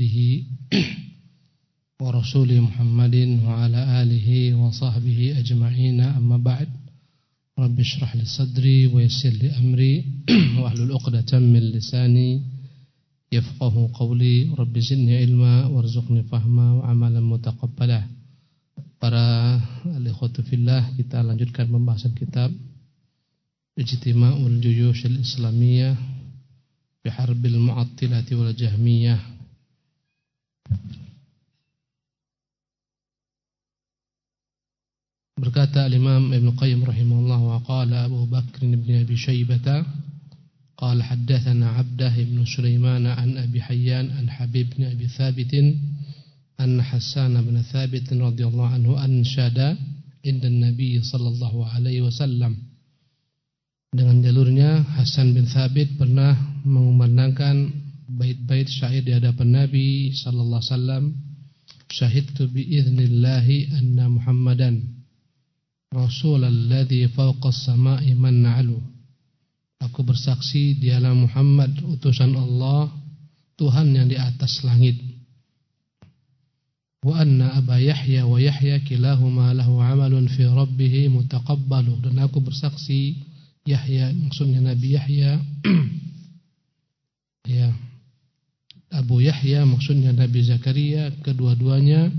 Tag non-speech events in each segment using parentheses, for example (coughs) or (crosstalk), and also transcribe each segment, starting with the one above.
عبده ورسوله محمد وعلى آله وصحبه أجمعين. أما بعد رب اشرح لي صدري ويسر لي أمري. (clears throat) واحلل عقدة من لساني يفقه قولي. رب زدني علما وارزقني فهما وعملا متقبلا. Para alikhwatu fillah kita lanjutkan pembahasan kitab Ijtima'ul Juyushil Islamiyah Biharbil Mu'attilati wal Jahmiyah. Berkata Imam Ibn Qayyim rahimahullah wa qala Abu Bakr ibn Abi Shaybata qala haddathana Abdah ibn Sulaiman an Abi Hayyan an Habib ibn Abi Thabit an Hassan bin Thabit radhiyallahu anhu ansyada inda Nabi sallallahu alaihi wasallam. Dengan jalurnya Hasan bin Thabit pernah mengumandangkan bait-bait syair di hadapan Nabi sallallahu alaihi wasallam syahidtu bi idznillah anna Muhammadan rasululladzi fawqa as-sama'i man na'lu aku bersaksi dialah Muhammad utusan Allah Tuhan yang di atas langit. Wa anna Aba Yahya wa Yahya kilahuma lahu amalun fi rabbih mutaqabbalu. Dan aku bersaksi Yahya maksudnya Nabi Yahya. (clears throat) Ya Abu Yahya maksudnya Nabi Zakaria kedua-duanya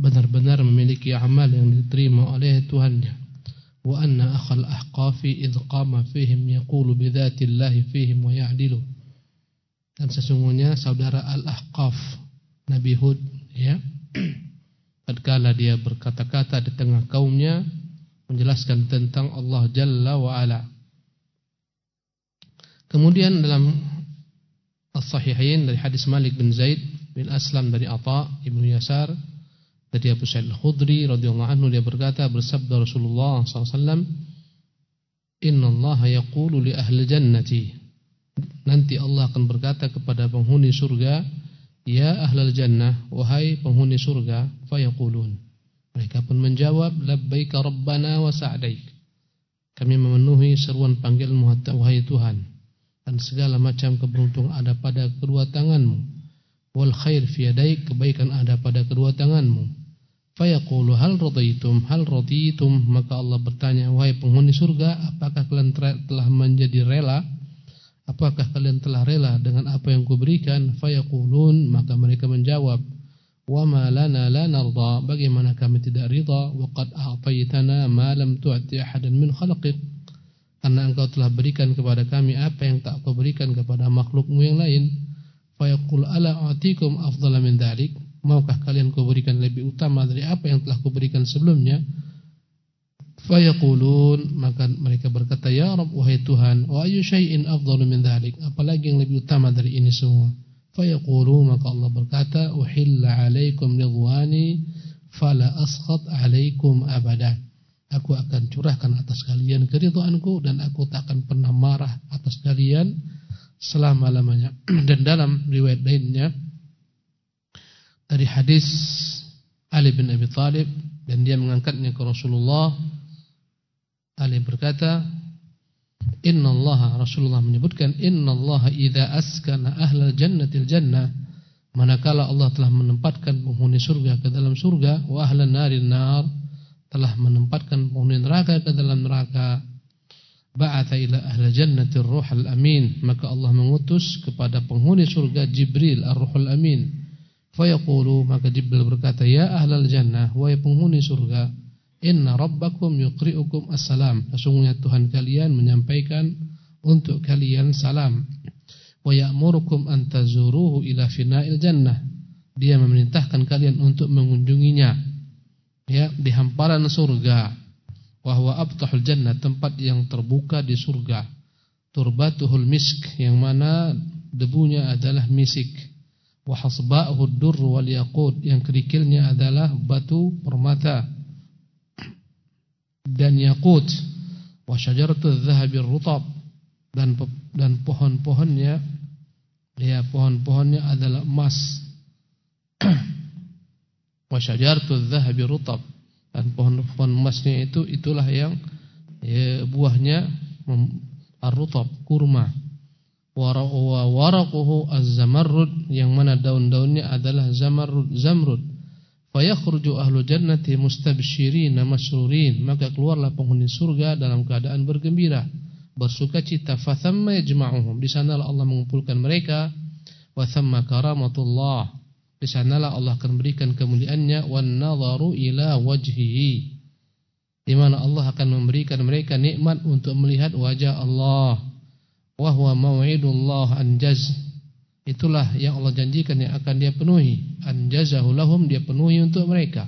benar-benar memiliki amal yang diterima oleh Tuhannya. Wa anna akhal ahqafi idh qama fihim yaqulu bidzatillahi fihim wa ya'dilu. Dan sesungguhnya saudara al-ahqaf Nabi Hud ya (clears throat) tatkala dia berkata-kata di tengah kaumnya menjelaskan tentang Allah Jalla wa Ala. Kemudian dalam As-Sahihain dari hadis Malik bin Zaid bin Aslam dari Atha Ibnu Yasar dari Abu Sa'id Al-Khudri radhiyallahu anhu dia berkata bersabda Rasulullah SAW Inna Allah yaqulu li ahli jannati Nanti Allah akan berkata kepada penghuni surga Ya ahlal jannah Wahai penghuni surga Fayaqulun. Mereka pun menjawab Labbaika Rabbana wa sa'daik. Kami memenuhi seruan panggilan Wahai Tuhan Dan segala macam keberuntungan ada pada kedua tanganmu Wal khair fiyadaik Kebaikan ada pada kedua tanganmu Fayaqulu hal radaitum Hal raditum Maka Allah bertanya Wahai penghuni surga Apakah kalian telah menjadi rela Apakah kalian telah rela dengan apa yang kuberikan? Fayaqulun maka mereka menjawab, "Wa ma lana la narda." Bagaimana kami tidak ridha wa qad a'taytana ma lam tu'ti ahadan min khalqik. Karena engkau telah berikan kepada kami apa yang tak kau berikan kepada makhlukmu yang lain. Fayaqul ala a'tikum afdala min dhalik. Maukah kalian kuberikan lebih utama dari apa yang telah kuberikan sebelumnya? Fayaqulun maka mereka berkata ya Rabb wahai Tuhan wa ayu syai'in afdalu min dhalik apalagi yang lebih utama dari ini semua Fayaqulu maka Allah berkata uhilla alaikum ridwani fala askhat alaikum abada aku akan curahkan atas kalian keridhaanku dan aku tak akan pernah marah atas kalian selama-lamanya. (clears throat) Dan dalam riwayat lainnya dari hadis Ali bin Abi Thalib dan dia mengangkatnya ke Rasulullah Ali berkata, Inna Allah Rasulullah menyebutkan Inna Allah idza askana ahlal jannatil jannah manakala Allah telah menempatkan penghuni surga ke dalam surga wa ahlan narin nar telah menempatkan penghuni neraka ke dalam neraka ba'atha ila ahli jannatir ruhul amin maka Allah mengutus kepada penghuni surga Jibril ar-ruhul amin fayaqulu maka Jibril berkata ya ahlal jannah wahai penghuni surga Inna rabbakum yuqri'ukum assalam. Sesungguhnya Tuhan kalian menyampaikan untuk kalian salam. Wa ya'murukum an tazuruhu ila fina'il jannah. Dia memerintahkan kalian untuk mengunjunginya ya di hamparan surga. Wa huwa abtahul jannah, tempat yang terbuka di surga. Turbatuhul misk, yang mana debunya adalah misik. Wa hasba'uhu durr wal yaqut, yang kerikilnya adalah batu permata dan yakut wa syajaratuz zahabir rutab dan dan pohon-pohonnya ya pohon-pohonnya adalah emas (clears throat) wa syajaratuz zahabir rutab. Dan pohon-pohon emasnya itu itulah yang ya, buahnya ar-rutab kurma. Wa waraquhu az-zamarrud yang mana daun-daunnya adalah zamarrud zamrud. Fayakhruju ahlu jannati mustabshirin masrurin. Maka keluarlah penghuni surga dalam keadaan bergembira bersukacita fathamma yajma'uhum. Di sanalah Allah mengumpulkan mereka. Wa thamma karamatullah di sanalah Allah akan berikan kemuliaannya wan nadharu ila wajhihi. Di mana Allah akan memberikan mereka nikmat untuk melihat wajah Allah. Wahwa mau'idullah anjaz. Itulah yang Allah janjikan yang akan dia penuhi. Anjazahu lahum dia penuhi untuk mereka.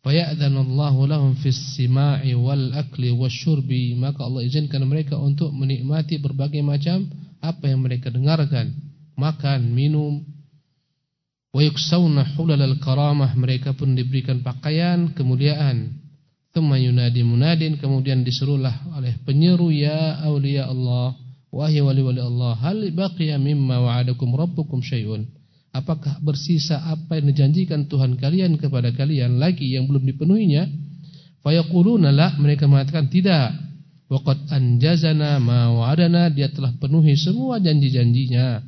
Fayadzanallahu lahum fis sima'i wal akli wasyurbi maka Allah izinkan mereka untuk menikmati berbagai macam apa yang mereka dengarkan. Makan minum wa yuksawna hulal karamah mereka pun diberikan pakaian kemuliaan thumma yunadi munadin kemudian diserulah oleh penyeru ya auliya Allah Wahai wali-wali Allah, hal baqiya mimma wa'adakum rabbukum syai'un? Apakah bersisa apa yang dijanjikan Tuhan kalian kepada kalian lagi yang belum dipenuhinya? Fayaquluna la, mereka mengatakan tidak. Waqad anjazana ma wa'adana, dia telah penuhi semua janji-janjinya.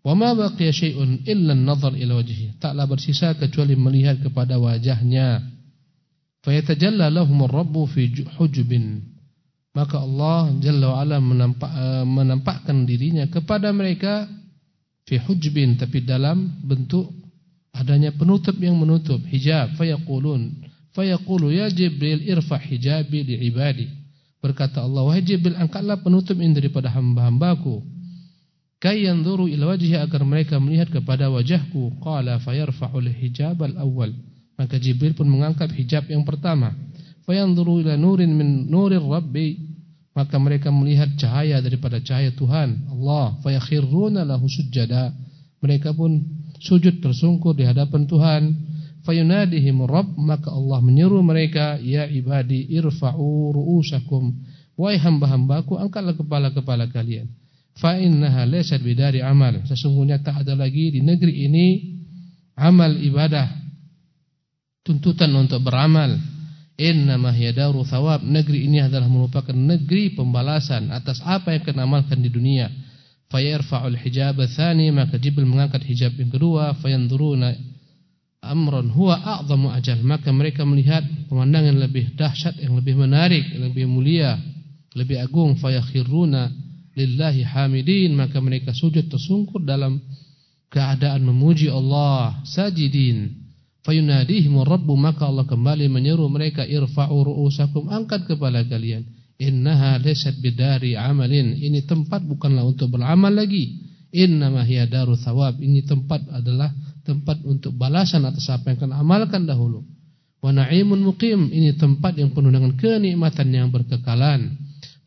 Wa ma baqiya syai'un illa an-nazar ila wajhi. Taklah bersisa kecuali melihat kepada wajahnya. Fayatajalla lahum ar-rabbu fi hujubin maka Allah Jalla wa'ala menampak, uh, menampakkan dirinya kepada mereka fi hujbin tapi dalam bentuk adanya penutup yang menutup. Hijab fayaqulun. Fayaqulu ya Jibril irfa hijabi li ibadi. Berkata Allah wahai Jibril angkatlah penutup ini daripada hamba-hambaku kay yanzuru ila wajhi agar mereka melihat kepada wajahku. Qala fayarfa'ul hijab al-awwal. Maka Jibril pun mengangkat hijab yang pertama. Fayanzuru ila nurin min nurir rabbi. Maka mereka melihat cahaya daripada cahaya Tuhan. Allah fayakhiruna lahu sujada mereka pun sujud tersungkur di hadapan Tuhan. Fayunadihim rabb. Maka Allah menyeru mereka ya ibadi irfa'u ru'usakum. Wahai hamba-hambaku angkatlah kepala-kepala kalian fa innaha bidari amal. Sesungguhnya tak ada lagi di negeri ini amal ibadah tuntutan untuk beramal. Innama daru thawab. Negeri ini adalah merupakan negeri pembalasan atas apa yang kena amalkan di dunia. Fayarfa'ul hijab tsani maka Jibril mengangkat hijab yang kedua. Fayanzuruna amran huwa a'zamu ajal. Maka mereka melihat pemandangan lebih dahsyat yang lebih menarik yang lebih mulia lebih agung. Fayakhiruna lillahi hamidin maka mereka sujud tersungkur dalam keadaan memuji Allah sajidin Fayunadihim Rabbu maka Allah kembali menyeru mereka irfa'u ru'usakum angkat kepala kalian. Innaha laysat bidari amalin. Ini tempat bukanlah untuk beramal lagi. Innama hiya daru thawab. Ini tempat adalah tempat untuk balasan atas apa yang kalian amalkan dahulu. Wa na'imun muqim. Ini tempat yang penuh dengan kenikmatan yang berkekalan.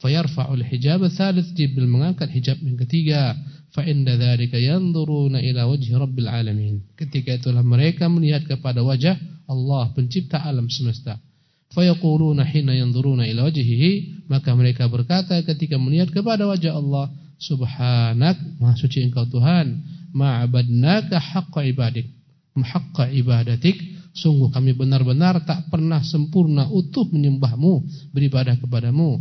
Fayarfa'ul hijab tsalits Jibril mengangkat hijab yang ketiga fa inda dzalika yanzuruna ila wajhi rabbil alamin ketika itulah mereka melihat kepada wajah Allah pencipta alam semesta. fayaquluna hina yanzuruna ila wajhihi maka mereka berkata ketika melihat kepada wajah Allah subhanak maha suci engkau Tuhan ma'abadnaka haqqa ibadik. Haqqa ibadatik. Sungguh kami benar-benar tak pernah sempurna utuh menyembahmu beribadah kepadamu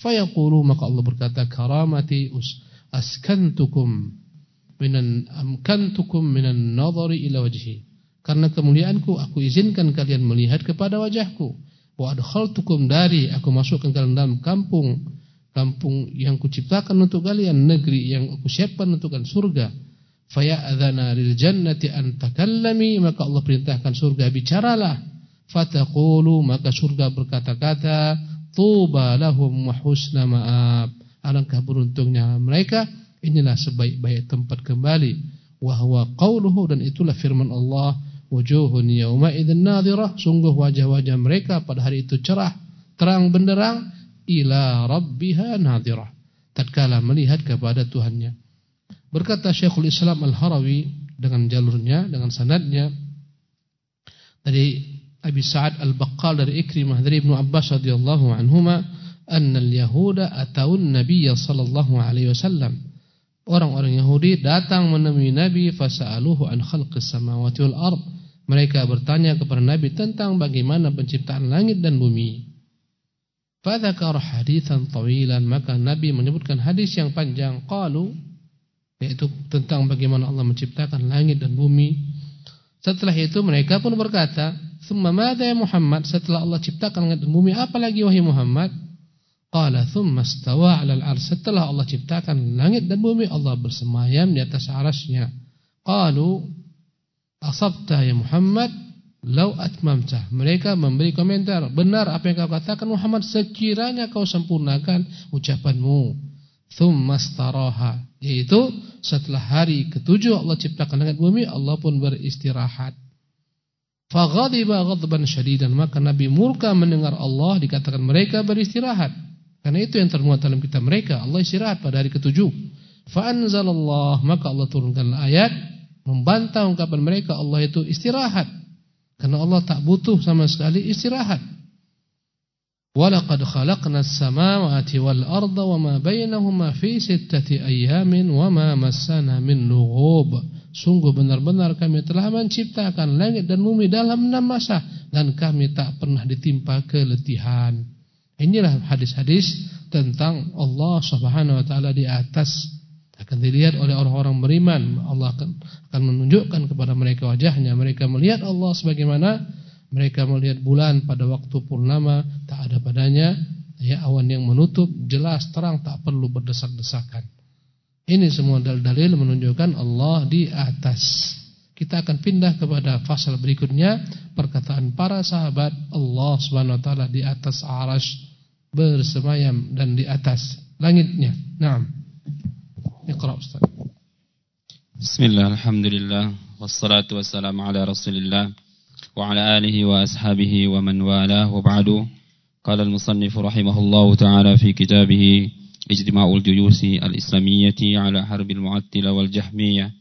fayaqulu maka Allah berkata karamati us askantukum minan amkantukum minan nadhari ila wajhi. Karena kemuliaanku aku izinkan kalian melihat kepada wajahku. Wa adkhaltukum dari aku masukkan kalian dalam kampung kampung yang kuciptakan untuk kalian negeri yang aku siapkan untuk kalian surga. Faya'dzana lil jannati an takallami maka Allah perintahkan surga bicaralah. Fataqulu maka surga berkata-kata tuba lahum wa husna ma'ab. Alangkah beruntungnya mereka. Inilah sebaik-baik tempat kembali. Wahwa qawluhu dan itulah firman Allah. Wujuhun yawma idhin nadhirah. Sungguh wajah-wajah mereka pada hari itu cerah Terang benderang. Ila rabbiha nadhirah. Tatkala melihat kepada Tuhannya. Berkata Syekhul Islam Al-Harawi Dengan jalurnya, dengan sanadnya. Dari Abi Sa'ad Al-Baqqal dari Ikrimah Dari Ibnu Abbas radhiyallahu anhumah anna al-yahuda ataun nabiyya sallallahu alaihi wasallam. Orang-orang Yahudi datang menemui Nabi fasa'aluhu an khalqis samawati wal ard. Mereka bertanya kepada Nabi tentang bagaimana penciptaan langit dan bumi. Fadzakara haditsan tawilan maka Nabi menyebutkan hadis yang panjang qalu yaitu tentang bagaimana Allah menciptakan langit dan bumi. Setelah itu mereka pun berkata, "Tsumma madza ya Muhammad?" Setelah Allah ciptakan langit dan bumi, apa lagi wahai Muhammad? Qala tsumma istawa 'alal 'arsy. Setelah Allah ciptakan langit dan bumi, Allah bersemayam di atas arasnya. Qalu, "Asabta ya Muhammad?" Lau atmamta. Mereka memberi komentar. Benar apa yang kau katakan Muhammad. Sekiranya kau sempurnakan ucapanmu. Thummastaraha. Yaitu setelah hari ketujuh Allah ciptakan langit bumi. Allah pun beristirahat. Faghadiba ghadban syadidan. Maka Nabi murka mendengar Allah dikatakan mereka beristirahat. Karena itu yang termuat dalam kitab mereka. Allah istirahat pada hari ketujuh. Fa'anzalallah. Maka Allah turunkan ayat. Membantah ungkapan mereka Allah itu istirahat. Karena Allah tak butuh sama sekali istirahat. Walaqad khalaqna as-samawati wal arda wama bainahuma fi sittati ayyamin wama massana min lughub. Sungguh benar-benar kami telah menciptakan langit dan bumi dalam enam masa dan kami tak pernah ditimpa keletihan. Inilah hadis-hadis tentang Allah Subhanahu wa taala di atas akan dilihat oleh orang-orang beriman. Allah akan menunjukkan kepada mereka wajahnya. Mereka melihat Allah sebagaimana mereka melihat bulan pada waktu purnama tak ada padanya, ya awan yang menutup jelas terang tak perlu berdesak-desakan. Ini semua dalil-dalil menunjukkan Allah di atas. Kita akan pindah kepada fasal berikutnya perkataan para sahabat Allah Subhanahu wa taala di atas arasy bersemayam dan di atas langitnya. Naam. Iqra Ustaz. Bismillahirrahmanirrahim. alhamdulillah, wassalatu wassalamu ala Rasulillah. وعلى آله وأصحابه ومن والاه. وبعد قال المصنف رحمه الله تعالى في كتابه إجتماع الجيوش الإسلامية على حرب المعتلة والجهمية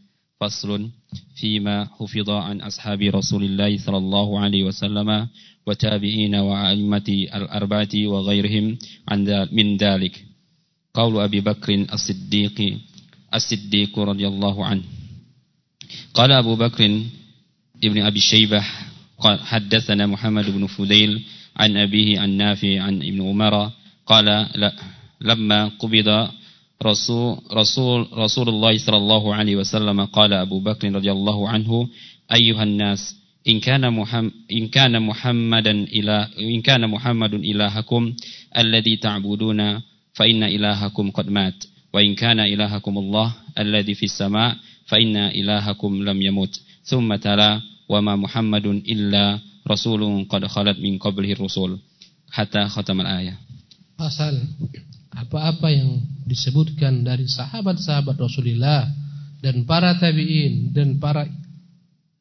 فصل فيما حفظ عن أصحاب رسول الله صلى الله عليه وسلم وتابعين وأئمة الأربعة وغيرهم عن من ذلك. قول أبي بكر الصديق الصديق رضي الله عنه. قال أبو بكر ابن أبي شيبة حدثنا محمد بن فضيل عن أبيه عن نافع عن ابن عمر قال لما قبض رسول, رسول, رسول الله صلى الله عليه وسلم قال أبو بكر رضي الله عنه أيها الناس إن كان محمد إن كان محمدا إله إن كان محمد إلهكم الذي تعبدون فإن إلهكم قد مات. وإن كان إلهكم الله الذي في السماء فإن إلهكم لم يمت ثم تلا wa ma Muhammadun illa rasulun qad khalat min qablihi rusul hatta khatamal ayah. Pasal apa-apa yang disebutkan dari sahabat-sahabat Rasulullah dan para tabi'in dan para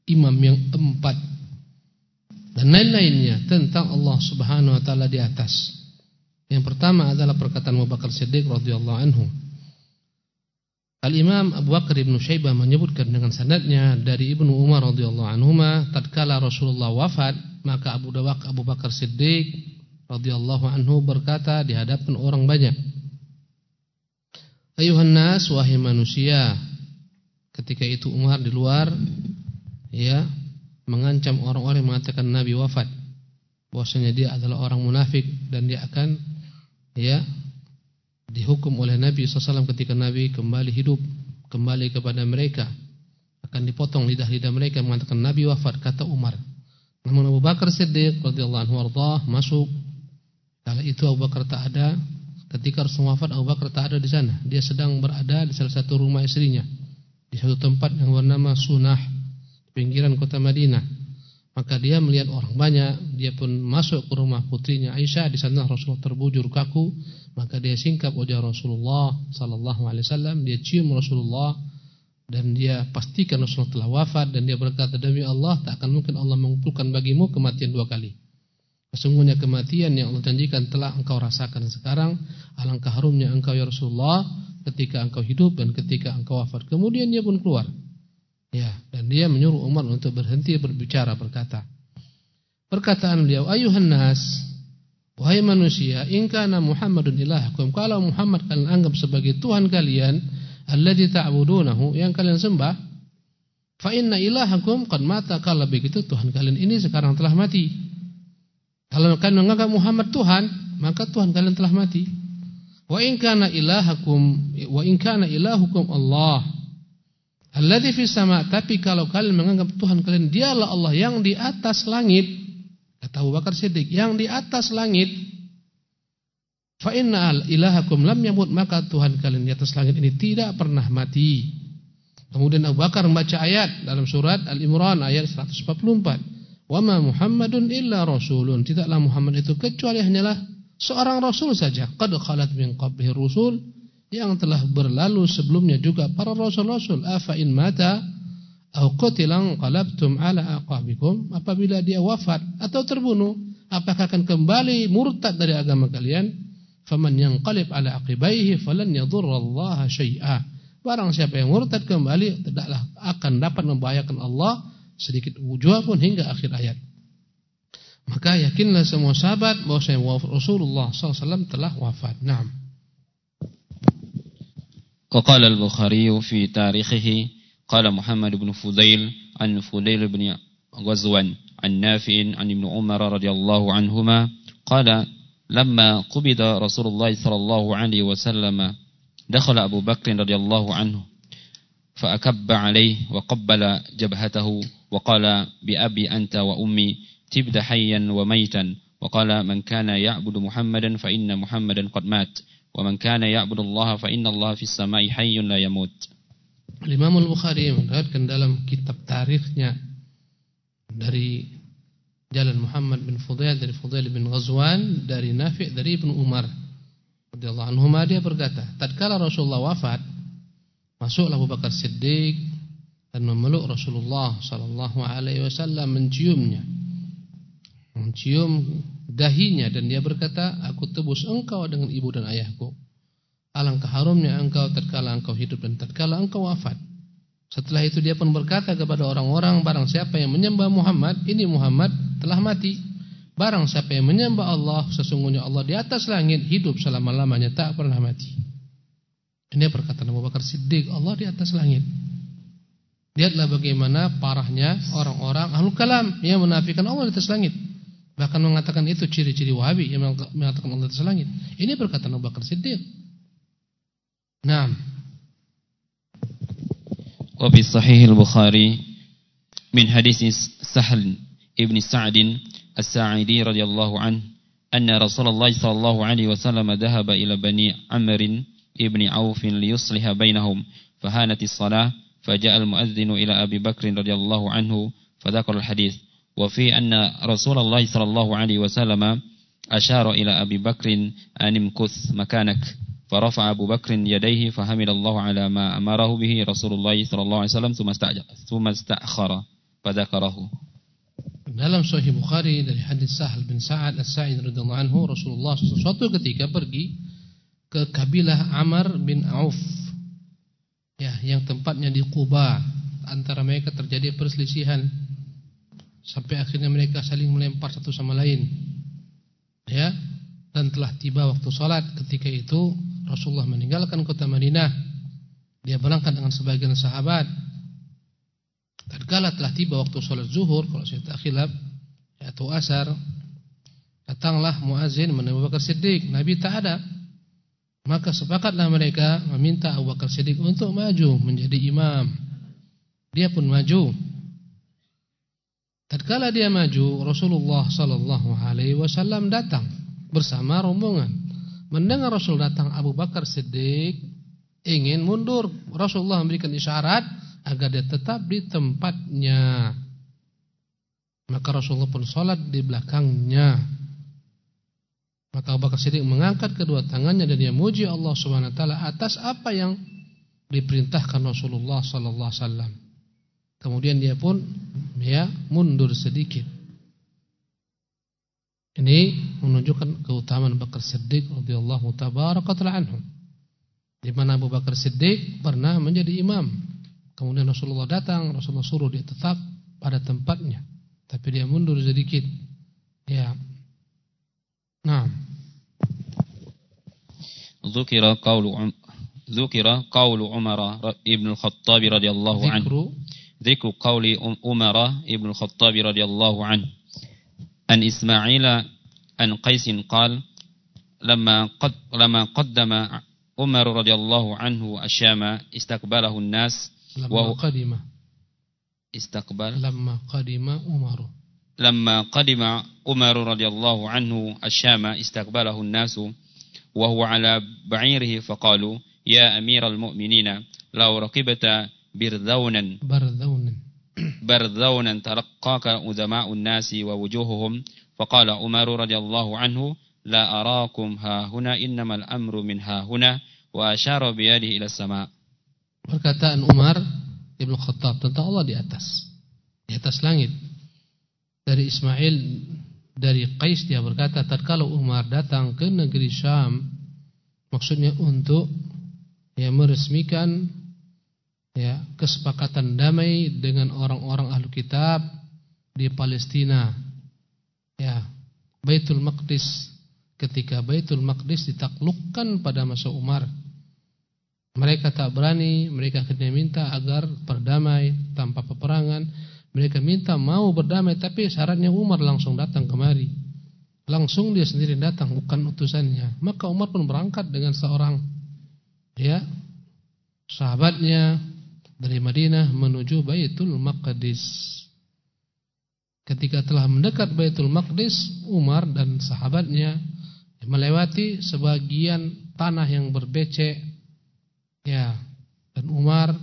imam yang empat dan lain-lainnya tentang Allah Subhanahu wa taala di atas. Yang pertama adalah perkataan Abu Bakar Siddiq radhiyallahu anhu Al-Imam Abu Bakar Ibn Syaibah menyebutkan dengan sanadnya dari Ibnu Umar radhiyallahu anhuma tatkala Rasulullah wafat maka Abu Dawak Abu Bakar Siddiq radhiyallahu anhu berkata di hadapan orang banyak Ayuhan nas wahai manusia ketika itu Umar di luar ya mengancam orang-orang yang mengatakan Nabi wafat bahwasanya dia adalah orang munafik dan dia akan ya dihukum oleh Nabi SAW ketika Nabi kembali hidup kembali kepada mereka. Akan dipotong lidah-lidah mereka mengatakan Nabi wafat kata Umar. Namun Abu Bakar Siddiq radhiyallahu anhu masuk. Kala itu Abu Bakar tak ada. Ketika Rasul wafat Abu Bakar tak ada di sana. Dia sedang berada di salah satu rumah istrinya di satu tempat yang bernama Sunah pinggiran kota Madinah. Maka dia melihat orang banyak. Dia pun masuk ke rumah putrinya Aisyah. Di sana Rasulullah terbujur kaku maka dia singkap wajah Rasulullah sallallahu alaihi wasallam, dia cium Rasulullah dan dia pastikan Rasulullah telah wafat dan dia berkata demi Allah tak akan mungkin Allah mengumpulkan bagimu kematian dua kali. Sesungguhnya kematian yang Allah janjikan telah engkau rasakan sekarang. Alangkah harumnya engkau ya Rasulullah ketika engkau hidup dan ketika engkau wafat. Kemudian dia pun keluar. Ya, dan dia menyuruh Umar untuk berhenti berbicara berkata. Perkataan beliau, ayuhan nas, Wahai manusia, in kana Muhammadun ilahakum, kalau Muhammad kalian anggap sebagai Tuhan kalian, alladzi ta'budunahu, yang kalian sembah, fa inna ilahakum qad mata, kalau begitu Tuhan kalian ini sekarang telah mati. Kalau kalian menganggap Muhammad Tuhan, maka Tuhan kalian telah mati. Wa in kana ilahakum wa in kana ilahukum Allah alladzi fis sama tapi kalau kalian menganggap Tuhan kalian dialah Allah yang di atas langit kata Abu Bakar Siddiq yang di atas langit fa inna ilahakum lam yamut maka Tuhan kalian di atas langit ini tidak pernah mati. Kemudian Abu Bakar membaca ayat dalam surat Al-Imran ayat 144 wa ma Muhammadun illa rasulun. Tidaklah Muhammad itu kecuali hanyalah seorang rasul saja. Qad khalat min qablihi rusul yang telah berlalu sebelumnya juga para rasul-rasul. Afa in mata au qutilan qalabtum ala aqabikum apabila dia wafat atau terbunuh apakah akan kembali murtad dari agama kalian faman yanqalib ala aqibaihi falan yadhurrallaha syai'a barang siapa yang murtad kembali tidaklah akan dapat membahayakan Allah sedikit wujud pun hingga akhir ayat maka yakinlah semua sahabat bahwa Rasulullah SAW telah wafat. Naam. وقال البخاري في تاريخه قال محمد بن فضيل عن فضيل بن غزوان عن نافع عن ابن عمر رضي الله عنهما قال لما قبض رسول الله صلى الله عليه وسلم دخل أبو بكر رضي الله عنه فأكب عليه وقبل جبهته وقال بأبي أنت وأمي تبت حيا وميتا. وقال من كان يعبد محمدا فإن محمدا قد مات ومن كان يعبد الله فإن الله في السماء حي لا يموت. Imam Al-Bukhari mengatakan dalam kitab tarikhnya dari jalan Muhammad bin Fudail dari Fudail bin Ghazwan dari Nafi' dari Ibnu Umar radhiyallahu anhu dia berkata tatkala Rasulullah wafat masuklah Abu Bakar Siddiq dan memeluk Rasulullah sallallahu alaihi wasallam menciumnya mencium dahinya dan dia berkata, aku tebus engkau dengan ibu dan ayahku. Alangkah harumnya engkau tatkala engkau hidup dan tatkala engkau wafat. Setelah itu dia pun berkata kepada orang-orang, barang siapa yang menyembah Muhammad, ini Muhammad telah mati. Barang siapa yang menyembah Allah, sesungguhnya Allah di atas langit hidup selama-lamanya tak pernah mati. Ini perkataan Abu Bakar Siddiq, Allah di atas langit. Lihatlah bagaimana parahnya orang-orang ahlul kalam yang menafikan Allah di atas langit. Bahkan mengatakan itu ciri-ciri Wahabi yang mengatakan Allah atas langit. Ini perkataan Abu Bakar Siddiq. نعم. وفي صحيح البخاري من حديث سهل ابن سعد الساعدي رضي الله عنه أن رسول الله صلى الله عليه وسلم ذهب إلى بني عمر ابن عوف ليصلح بينهم فهانت الصلاة فجاء المؤذن إلى أبي بكر رضي الله عنه فذكر الحديث. وفي أن رسول الله صلى الله عليه وسلم أشار إلى أبي بكر أن امكث مكانك. فرفع أبو بكر يديه فحمد الله على ما أمره به رسول الله صلى الله عليه وسلم ثم استأخر فذكره Dalam Sahih Bukhari dari hadis Sahal bin Sa'ad As-Sa'id radhiyallahu anhu Rasulullah suatu ketika pergi ke kabilah Amr bin Auf ya yang tempatnya di Quba antara mereka terjadi perselisihan sampai akhirnya mereka saling melempar satu sama lain. Ya, dan telah tiba waktu salat ketika itu Rasulullah meninggalkan kota Madinah. Dia berangkat dengan sebagian sahabat. Tatkala telah tiba waktu salat zuhur, kalau saya tak khilaf, yaitu asar, datanglah muazin menemui Bakar Siddiq. Nabi tak ada. Maka sepakatlah mereka meminta Abu Bakar Siddiq untuk maju menjadi imam. Dia pun maju. Tatkala dia maju, Rasulullah sallallahu alaihi wasallam datang bersama rombongan. Mendengar Rasul datang, Abu Bakar Siddiq ingin mundur. Rasulullah memberikan isyarat agar dia tetap di tempatnya. Maka Rasulullah pun salat di belakangnya. Maka Abu Bakar Siddiq mengangkat kedua tangannya dan dia muji Allah Subhanahu wa taala atas apa yang diperintahkan Rasulullah sallallahu alaihi wasallam. Kemudian dia pun ya mundur sedikit. Ini menunjukkan keutamaan Bakar Siddiq radhiyallahu tabaraka anhu. Di mana Abu Bakar Siddiq pernah menjadi imam. Kemudian Rasulullah datang, Rasulullah suruh dia tetap pada tempatnya, tapi dia mundur sedikit. Ya. Nah. Zukira qawlu um, Zukira qawlu Umar ibn al-Khattab radhiyallahu anhu. Zikru qawli Umar ibn al-Khattab radhiyallahu anhu. أن إسماعيل أن قيس قال لما قد لما قدم عمر رضي الله عنه الشام استقبله الناس لما قدم. استقبل. لما قدم عمر. لما قدم عمر رضي الله عنه الشام استقبله الناس وهو على بعيره فقالوا يا أمير المؤمنين لو ركبت برذونا. برذونا. برذونا تلقاك أزماء الناس ووجوههم فقال عمر رضي الله عنه لا أراكم ها هنا إنما الأمر من ها هنا وأشار بيده إلى السماء Perkataan Umar Ibn Khattab tentang Allah di atas Di atas langit Dari Ismail Dari Qais dia berkata Tatkala Umar datang ke negeri Syam Maksudnya untuk Ya meresmikan Ya kesepakatan damai Dengan orang-orang ahlu kitab Di Palestina Ya Baitul Maqdis Ketika Baitul Maqdis ditaklukkan pada masa Umar mereka tak berani, mereka hanya minta agar berdamai tanpa peperangan. Mereka minta mau berdamai tapi syaratnya Umar langsung datang kemari. Langsung dia sendiri datang bukan utusannya. Maka Umar pun berangkat dengan seorang ya sahabatnya dari Madinah menuju Baitul Maqdis. Ketika telah mendekat Baitul Maqdis, Umar dan sahabatnya melewati sebagian tanah yang berbecek Ya, dan Umar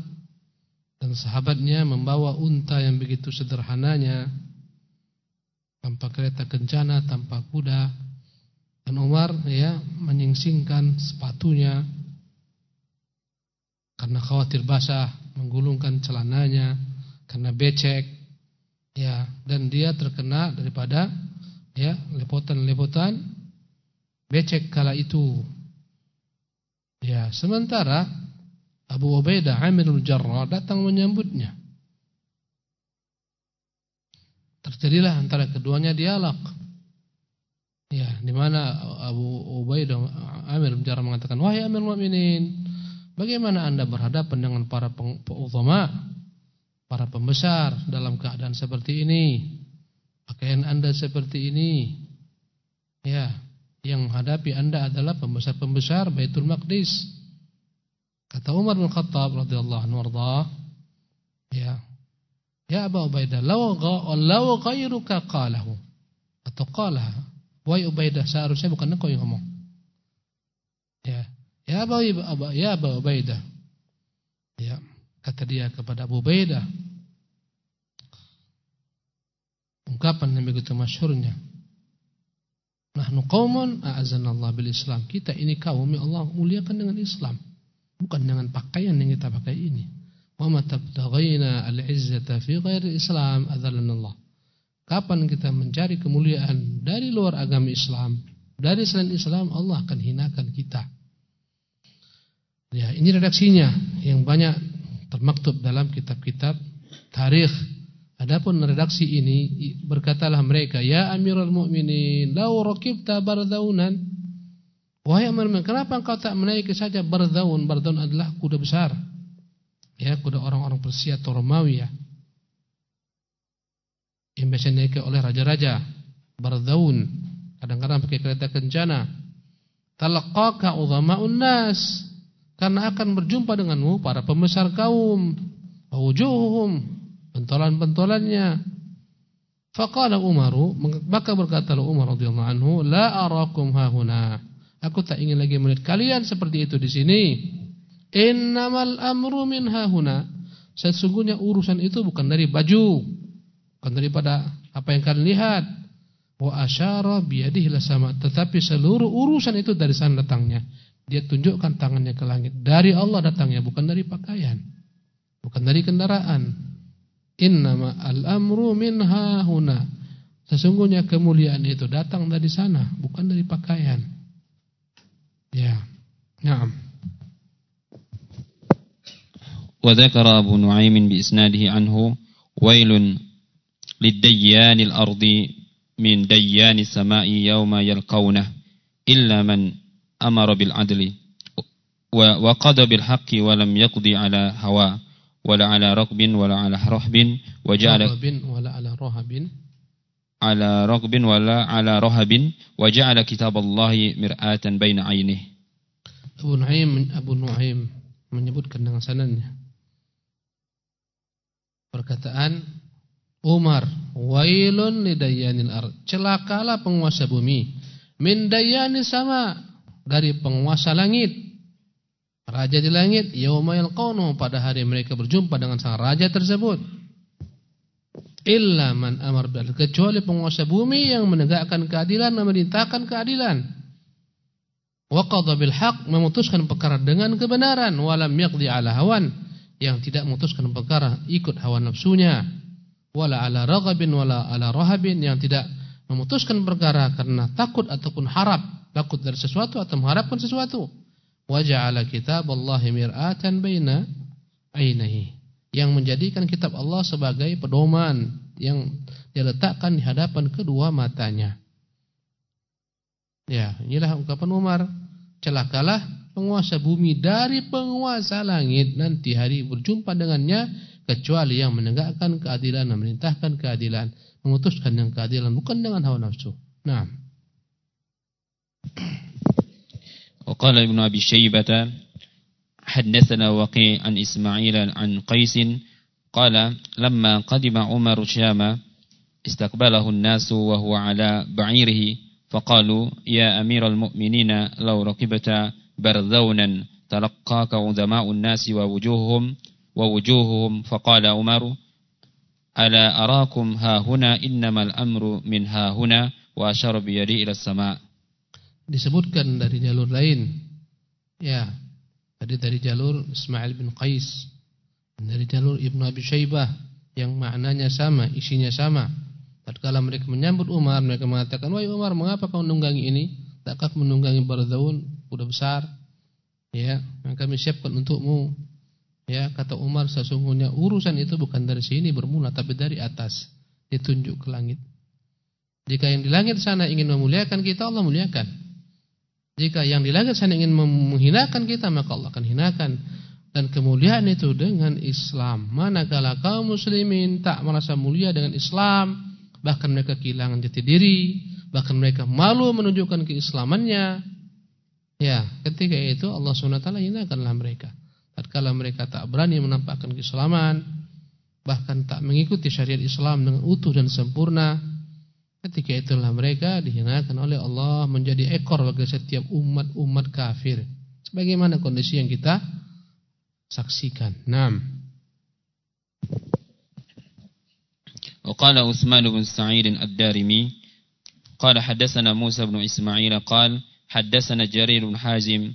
dan sahabatnya membawa unta yang begitu sederhananya tanpa kereta kencana, tanpa kuda. Dan Umar ya menyingsingkan sepatunya karena khawatir basah, menggulungkan celananya karena becek. Ya, dan dia terkena daripada ya lepotan-lepotan becek kala itu. Ya, sementara Abu Ubaidah Amirul Jarrah datang menyambutnya. Terjadilah antara keduanya dialog. Ya, di mana Abu Ubaidah Amirul Jarrah mengatakan, "Wahai Amirul Mukminin, bagaimana Anda berhadapan dengan para ulama, para pembesar dalam keadaan seperti ini? Pakaian Anda seperti ini." Ya, yang menghadapi Anda adalah pembesar-pembesar Baitul Maqdis. Kata Umar bin Khattab radhiyallahu anhu ya. Ya Abu Ubaidah, law law ghairuka qalahu. Atau qalaha. Wahai Ubaidah, seharusnya bukan engkau yang ngomong. Ya. Ya Abu ya Abu Ubaidah. Ya, kata dia kepada Abu Ubaidah. Ungkapan yang begitu masyhurnya. Nahnu qaumun a'azanallahu bil Islam. Kita ini kaum yang Allah muliakan dengan Islam. Bukan dengan pakaian yang kita pakai ini. Wa matabtaghaina al-izzata fi ghairi Islam Allah. Kapan kita mencari kemuliaan dari luar agama Islam, dari selain Islam Allah akan hinakan kita. Ya, ini redaksinya yang banyak termaktub dalam kitab-kitab tarikh. Adapun redaksi ini berkatalah mereka, "Ya Amirul Mukminin, law raqibta bardaunan Wahai Amir kenapa engkau tak menaiki saja Bardaun? Bardaun adalah kuda besar. Ya, kuda orang-orang Persia atau Romawi ya. Yang biasa dinaiki oleh raja-raja. Bardaun. Kadang-kadang pakai kereta kencana. Talaqaka udhama'un nas. Karena akan berjumpa denganmu para pembesar kaum. Wujuhum. Pentolan-pentolannya. Faqala Umaru. Maka berkatalah Umar radhiyallahu anhu. La arakum hahuna. Aku tak ingin lagi melihat kalian seperti itu di sini. Innamal amru min hahuna. Sesungguhnya urusan itu bukan dari baju, bukan daripada apa yang kalian lihat. Wa asyara biyadihi sama, tetapi seluruh urusan itu dari sana datangnya. Dia tunjukkan tangannya ke langit. Dari Allah datangnya, bukan dari pakaian. Bukan dari kendaraan. Innama al-amru min hahuna. Sesungguhnya kemuliaan itu datang dari sana, bukan dari pakaian. Ya. Naam. وذكر أبو نعيم بإسناده عنه ويل للديان الأرض من ديان السماء يوم يلقونه إلا من amara bil adli wa wa bil haqqi wa lam yaqdi ala hawa wala ala raqbin wala ala rahbin wa ja'ala wala ala rahabin ala raqbin wala ala rahabin wa ja'ala kitaballahi mir'atan baina aynihi Abu Nuaim Abu Nuaim menyebutkan dengan sanadnya. Perkataan Umar wailun lidayyanil ar. celakalah penguasa bumi. Min dayyani sama dari penguasa langit raja di langit yauma yalqawnu pada hari mereka berjumpa dengan sang raja tersebut. Illa man amar bil kecuali penguasa bumi yang menegakkan keadilan memerintahkan keadilan. Wa qadha bil haqq memutuskan perkara dengan kebenaran. Walam yaqdi ala hawan yang tidak memutuskan perkara ikut hawa nafsunya. Wala ala raghabin wala ala rahabin yang tidak memutuskan perkara karena takut ataupun harap takut dari sesuatu atau mengharapkan sesuatu wa ja'ala kitaballahi mir'atan baina ainihi yang menjadikan kitab Allah sebagai pedoman yang diletakkan di hadapan kedua matanya. Ya, inilah ungkapan Umar. Celakalah penguasa bumi dari penguasa langit nanti hari berjumpa dengannya kecuali yang menegakkan keadilan, memerintahkan keadilan, memutuskan yang keadilan bukan dengan hawa nafsu. Nah. وقال ابن أبي شيبة حدثنا وقيع عن إسماعيل عن قيس قال لما قدم عمر الشام استقبله الناس وهو على بعيره فقالوا يا أمير المؤمنين لو ركبت برذونا تلقاك عظماء الناس ووجوههم ووجوههم فقال عمر ألا أراكم ها هنا؟ إنما الأمر من ها هنا وأشار بيدي إلى السماء disebutkan dari jalur lain ya Tadi dari jalur Ismail bin Qais. Dari jalur Ibnu Abi Syaibah yang maknanya sama, isinya sama. Tatkala mereka menyambut Umar, mereka mengatakan, "Wahai Umar, mengapa kau menunggangi ini? Takkah menunggangi Bardaun kuda besar?" Ya, yang kami siapkan untukmu. Ya, kata Umar, sesungguhnya urusan itu bukan dari sini bermula tapi dari atas, ditunjuk ke langit. Jika yang di langit sana ingin memuliakan kita, Allah muliakan. Jika yang di langit sana ingin menghinakan kita, maka Allah akan hinakan. Dan kemuliaan itu dengan Islam. Manakala kaum muslimin tak merasa mulia dengan Islam, bahkan mereka kehilangan jati diri, bahkan mereka malu menunjukkan keislamannya. Ya, ketika itu Allah SWT hinakanlah mereka. Tatkala mereka tak berani menampakkan keislaman, bahkan tak mengikuti syariat Islam dengan utuh dan sempurna, Ketika itulah mereka dihinakan oleh Allah menjadi ekor bagi setiap umat-umat kafir. Sebagaimana kondisi yang kita saksikan. Naam. وقال عثمان بن سعيد الدارمي قال حدثنا موسى بن إسماعيل قال حدثنا جرير بن حازم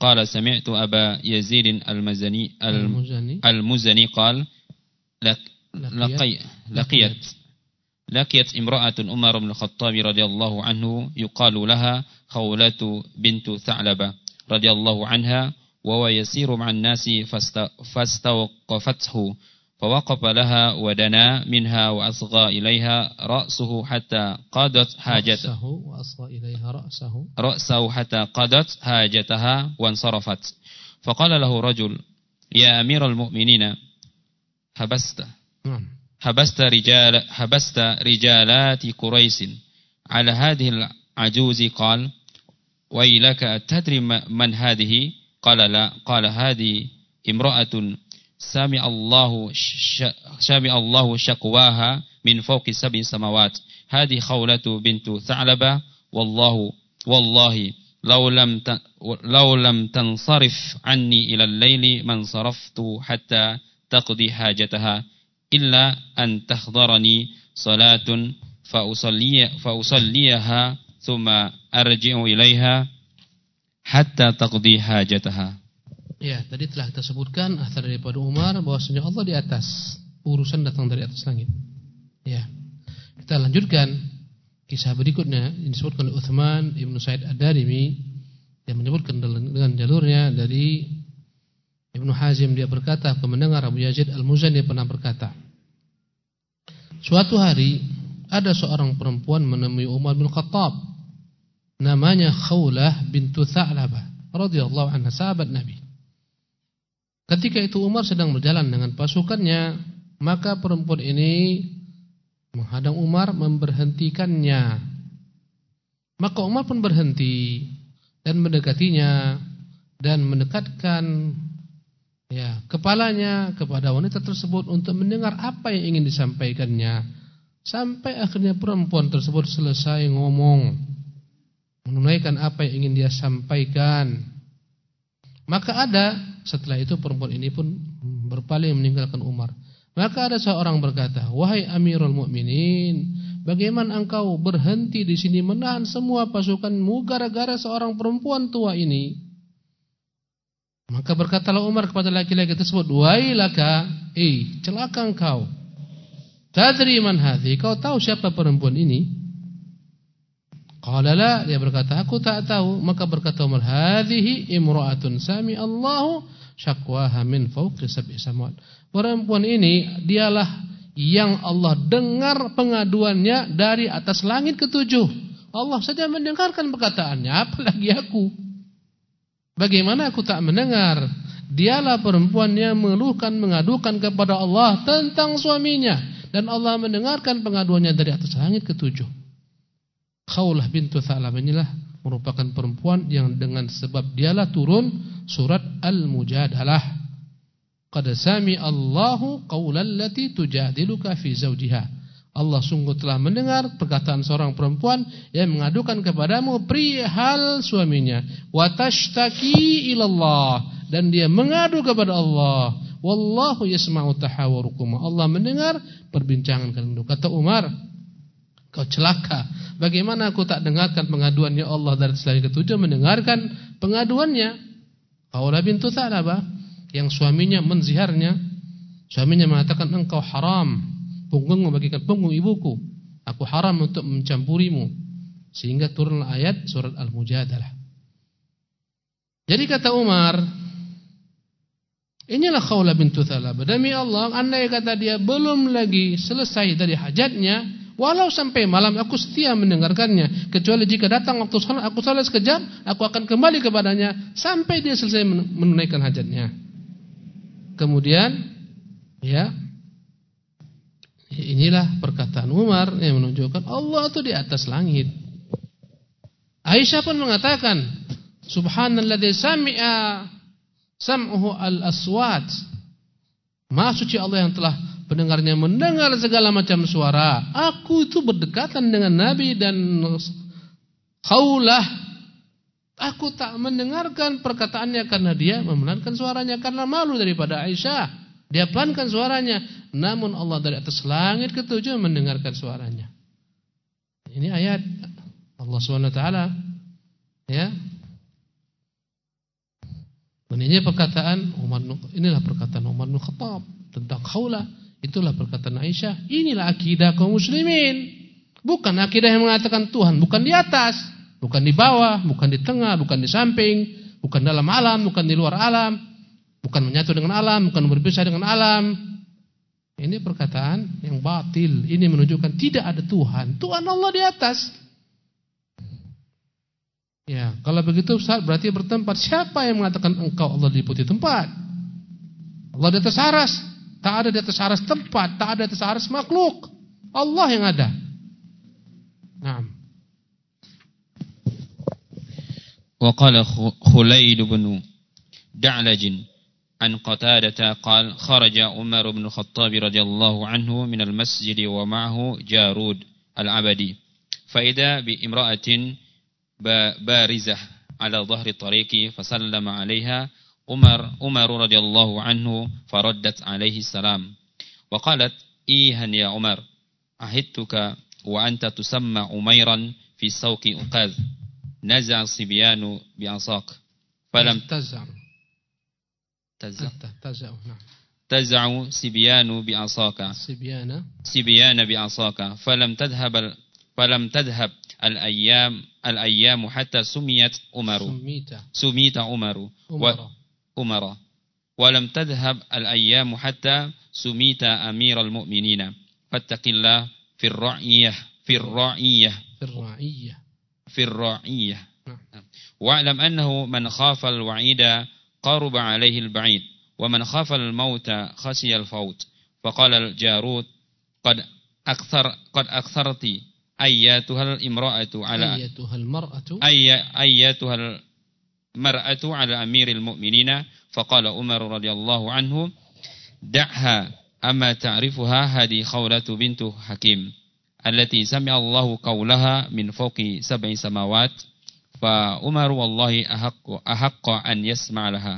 قال سمعت أبا يزيد المزني المزني, المزني قال لقي لقيت لقيت امرأة عمر بن الخطاب رضي الله عنه يقال لها خولة بنت ثعلبة رضي الله عنها وهو يسير مع الناس فاستوقفته فوقف لها ودنا منها وأصغى إليها رأسه حتى قضت حاجته. وأصغى إليها رأسه. رأسه حتى قضت حاجتها وانصرفت. فقال له رجل يا أمير المؤمنين حبست. نعم. حبست رجال حبست رجالات قريش على هذه العجوز قال ويلك أتدري من هذه؟ قال لا. قال هذه امرأة سمع الله سمع الله شكواها من فوق سبع سماوات. هذه خولة بنت ثعلبة. والله والله لو لم لو لم تنصرف عني إلى الليل من صرفت حتى تقضي حاجتها. Illa an tahdharani salatun fa usalliya fa usalliyaha thumma arji'u ilaiha hatta taqdi hajataha. Ya, tadi telah kita sebutkan asal daripada Umar bahwasanya Allah di atas, urusan datang dari atas langit. Ya. Kita lanjutkan kisah berikutnya yang disebutkan oleh Uthman Ibn Said Ad-Darimi yang menyebutkan dengan jalurnya dari Ibnu Hazim dia berkata, mendengar Abu Yazid Al-Muzani pernah berkata, Suatu hari ada seorang perempuan menemui Umar bin Khattab. Namanya Khawlah bintu Tha'labah radhiyallahu anha sahabat Nabi. Ketika itu Umar sedang berjalan dengan pasukannya, maka perempuan ini menghadang Umar memberhentikannya. Maka Umar pun berhenti dan mendekatinya dan mendekatkan ya kepalanya kepada wanita tersebut untuk mendengar apa yang ingin disampaikannya. Sampai akhirnya perempuan tersebut selesai ngomong menunaikan apa yang ingin dia sampaikan. Maka ada setelah itu perempuan ini pun berpaling meninggalkan Umar. Maka ada seorang berkata, "Wahai Amirul Mukminin, bagaimana engkau berhenti di sini menahan semua pasukanmu gara-gara seorang perempuan tua ini?" Maka berkatalah Umar kepada laki-laki tersebut, "Wailaka, eh, celaka engkau. Tadri man hadhi? Kau tahu siapa perempuan ini?" Qala la, dia berkata, "Aku tak tahu." Maka berkata Umar, "Hadhihi imra'atun sami Allahu syakwaha min fawqi sab'i samawat." Perempuan ini dialah yang Allah dengar pengaduannya dari atas langit ketujuh. Allah saja mendengarkan perkataannya, (laughs) apalagi aku. Bagaimana aku tak mendengar? Dialah perempuan yang mengeluhkan, mengadukan kepada Allah tentang suaminya. Dan Allah mendengarkan pengaduannya dari atas langit ketujuh. Khawlah bintu Tha'lab inilah merupakan perempuan yang dengan sebab dialah turun surat Al-Mujadalah. Qad sami Allahu qawlan lati tujadiluka fi zawjiha. Allah sungguh telah mendengar perkataan seorang perempuan yang mengadukan kepadamu perihal suaminya. Wa tashtaki ilallah dan dia mengadu kepada Allah. Wallahu yasma'u tahawurukum. Allah mendengar perbincangan kalian. Kata Umar, kau celaka. Bagaimana aku tak dengarkan pengaduannya Allah dari selain ketujuh mendengarkan pengaduannya? Qaulah bintu Tha'labah yang suaminya menziharnya, suaminya mengatakan engkau haram, punggung membagikan punggung ibuku, aku haram untuk mencampurimu. Sehingga turunlah ayat surat Al-Mujadalah. Jadi kata Umar, inilah Khawla bintu Thalabah. Demi Allah, andai kata dia belum lagi selesai dari hajatnya, walau sampai malam aku setia mendengarkannya. Kecuali jika datang waktu salat, aku salat sekejap, aku akan kembali kepadanya sampai dia selesai menunaikan hajatnya. Kemudian ya inilah perkataan Umar yang menunjukkan Allah itu di atas langit. Aisyah pun mengatakan, Subhanalladzi sami'a sam'uhu al-aswat. Maha suci Allah yang telah pendengarnya mendengar segala macam suara. Aku itu berdekatan dengan Nabi dan Khawlah Aku tak mendengarkan perkataannya karena dia memenangkan suaranya karena malu daripada Aisyah. Dia pelankan suaranya, namun Allah dari atas langit ketujuh mendengarkan suaranya. Ini ayat Allah SWT ya. Dan ini perkataan Umar inilah perkataan Umar bin Khattab tentang khaulah. Itulah perkataan Aisyah. Inilah akidah kaum muslimin. Bukan akidah yang mengatakan Tuhan bukan di atas. Bukan di bawah, bukan di tengah, bukan di samping, bukan dalam alam, bukan di luar alam, Bukan menyatu dengan alam, bukan berpisah dengan alam. Ini perkataan yang batil. Ini menunjukkan tidak ada Tuhan. Tuhan Allah di atas. Ya, kalau begitu Ustaz berarti bertempat. Siapa yang mengatakan engkau Allah di putih tempat? Allah di atas aras. Tak ada di atas aras tempat, tak ada di atas aras makhluk. Allah yang ada. Naam. Wa qala Khulaid bin Da'laj عن قتادة قال خرج عمر بن الخطاب رضي الله عنه من المسجد ومعه جارود العبدي. فإذا بامرأة بارزة على ظهر الطريق فسلم عليها عمر عمر رضي الله عنه فردت عليه السلام. وقالت إيها يا عمر عهدتك وأنت تسمى عميرا في سوق أقاذ نزع الصبيان بعصاك فلم تزع تزع تزع نعم. تزع صبيان بعصاك صبيان صبيان بعصاك فلم تذهب فلم تذهب الأيام الأيام حتى سميت عمر سميت. سميت عمر عمر ولم تذهب الأيام حتى سميت أمير المؤمنين. فاتق الله في الرعية في الرعية. في الرعية. في الرعية. واعلم أنه من خاف الوعيد قرب عليه البعيد ومن خاف الموت خشي الفوت. فقال الجارود قد أكثر قد أكثرت أياتها الامرأة على أياتها المرأة. أي أياتها المرأة على أمير المؤمنين. فقال عمر رضي الله عنه دعها أما تعرفها هذه خولة بنت حكيم التي سمع الله قولها من فوق سبع سماوات. Fa Umar wallahi ahaqqu ahaqqa an yasma'a laha.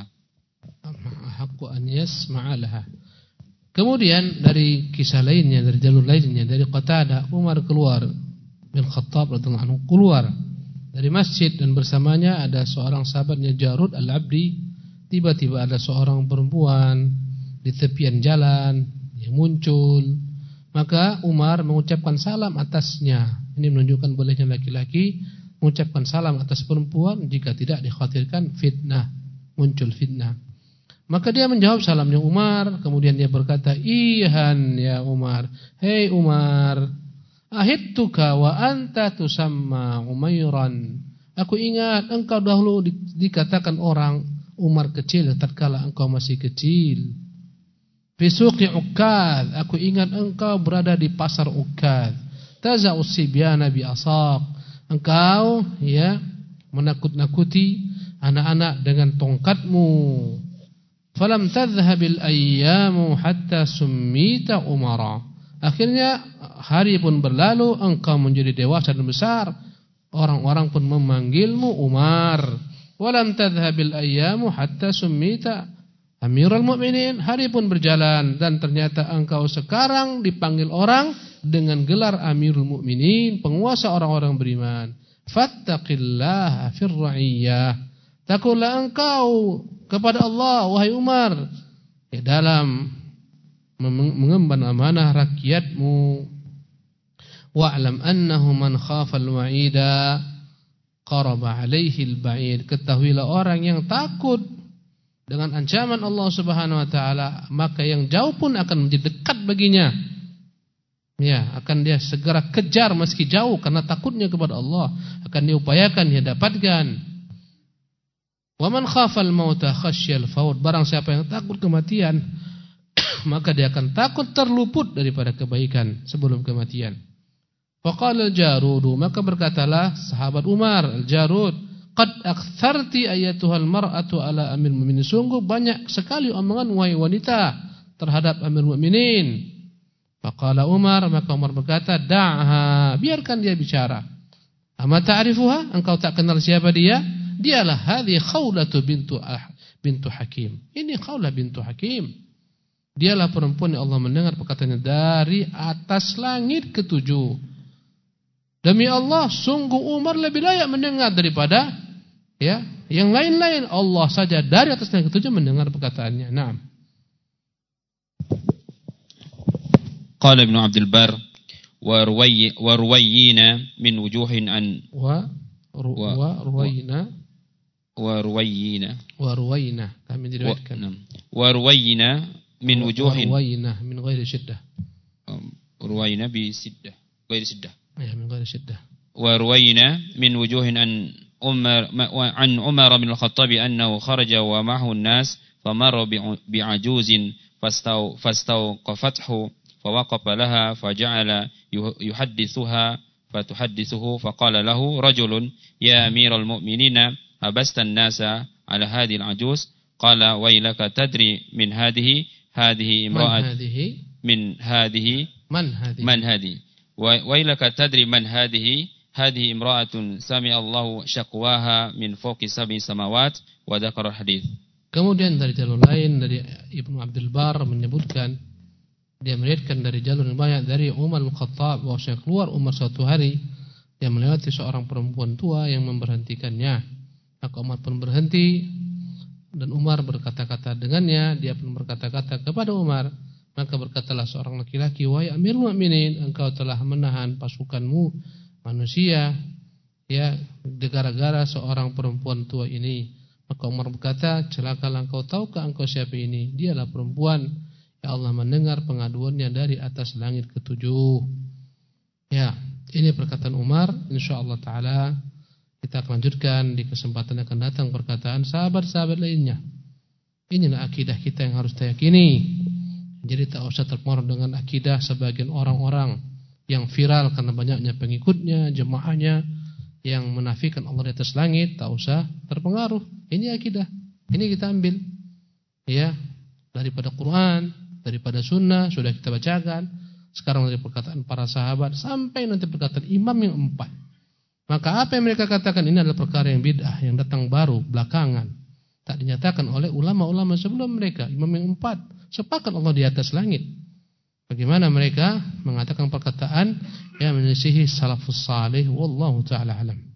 Ahaqqu an yasma'a laha. Kemudian dari kisah lainnya dari jalur lainnya dari Qatadah Umar keluar bin Khattab radhiyallahu anhu keluar dari masjid dan bersamanya ada seorang sahabatnya Jarud Al-Abdi. Tiba-tiba ada seorang perempuan di tepian jalan yang muncul. Maka Umar mengucapkan salam atasnya. Ini menunjukkan bolehnya laki-laki mengucapkan salam atas perempuan jika tidak dikhawatirkan fitnah muncul fitnah maka dia menjawab salamnya Umar, kemudian dia berkata, "Ihan ya Umar, hei Umar, ahittuka wa anta tusamma Umairan." Aku ingat engkau dahulu di, dikatakan orang Umar kecil tatkala engkau masih kecil. Fi Ukad, aku ingat engkau berada di pasar Ukad. Taza'u sibyana bi asaq. Engkau ya menakut-nakuti anak-anak dengan tongkatmu. Falam tadhhabil ayyamu hatta summita umara. Akhirnya hari pun berlalu, engkau menjadi dewasa dan besar. Orang-orang pun memanggilmu Umar. Walam tadhhabil ayyamu hatta summita Amirul Mukminin. Hari pun berjalan dan ternyata engkau sekarang dipanggil orang dengan gelar Amirul Mukminin, penguasa orang-orang beriman. Fattaqillaha fir ra'iyyah. Takutlah engkau kepada Allah wahai Umar ya, dalam mengemban amanah rakyatmu wa'lam annahu man khafa al-wa'ida qaraba 'alaihi al-ba'id ketahuilah orang yang takut dengan ancaman Allah Subhanahu wa taala maka yang jauh pun akan menjadi dekat baginya ya akan dia segera kejar meski jauh karena takutnya kepada Allah akan diupayakan dia dapatkan Waman khafal mauta khasyal faut. Barang siapa yang takut kematian, (coughs) maka dia akan takut terluput daripada kebaikan sebelum kematian. Faqala al-Jarud, maka berkatalah sahabat Umar al-Jarud, "Qad aktsarti ayatuhal mar'atu ala amir mu'minin." Sungguh banyak sekali omongan wahai wanita terhadap amir mukminin. Faqala Umar, maka Umar berkata, "Da'ha, biarkan dia bicara." Ama ta'rifuha? Engkau tak kenal siapa dia? Dialah hadhi Khawlatu bintu bintu Hakim. Ini Khawlah bintu Hakim. Dialah perempuan yang Allah mendengar perkataannya dari atas langit ketujuh. Demi Allah, sungguh Umar lebih layak mendengar daripada ya, yang lain-lain. Allah saja dari atas langit ketujuh mendengar perkataannya. Naam. Qala Ibnu Abdul Bar wa ruwayyina min wujuhin an wa ruwayna وروينا وروينا kami diriwayatkan وروينا من وجوه وروينا من غير شدة. روينا بسدة غير شدة. من غير شدة. وروينا من وجوه أن عمر عن عمر بن الخطاب أنه خرج ومعه الناس فمر بعجوز فاستوقفته. فوقف لها فجعل يحدثها فتحدثه فقال له رجل يا أمير المؤمنين أبست الناس على هذه العجوز؟ قال ويلك تدري من هذه؟ هذه امرأة من هذه؟ من هذه؟ من هذه؟ من هذه؟ ويلك تدري من هذه؟ هذه امرأة سمع الله شقواها من فوق سبع سماوات وذكر الحديث. Kemudian dari jalur lain dari Ibnu Abdul Bar menyebutkan dia meriwayatkan dari jalur yang banyak dari Umar bin Khattab bahwa keluar Umar suatu hari dia melewati seorang perempuan tua yang memberhentikannya maka Umar pun berhenti dan Umar berkata-kata dengannya, dia pun berkata-kata kepada Umar. Maka berkatalah seorang laki-laki, "Wahai Amir Mukminin, engkau telah menahan pasukanmu manusia ya gara-gara seorang perempuan tua ini." Maka Umar berkata, "Celakalah engkau tahukah engkau siapa ini? Dialah perempuan Allah mendengar pengaduannya dari atas langit ketujuh." Ya, ini perkataan Umar insyaallah taala kita akan lanjutkan di kesempatan yang akan datang perkataan sahabat-sahabat lainnya. Inilah akidah kita yang harus kita yakini. Jadi tak usah terpengaruh dengan akidah sebagian orang-orang yang viral karena banyaknya pengikutnya, jemaahnya yang menafikan Allah di atas langit, tak usah terpengaruh. Ini akidah. Ini kita ambil. Ya, daripada Quran, daripada sunnah sudah kita bacakan. Sekarang dari perkataan para sahabat sampai nanti perkataan imam yang empat. Maka apa yang mereka katakan ini adalah perkara yang bid'ah yang datang baru belakangan. Tak dinyatakan oleh ulama-ulama sebelum mereka. Imam yang empat sepakat Allah di atas langit. Bagaimana mereka mengatakan perkataan yang menyisihi salafus salih wallahu taala alam.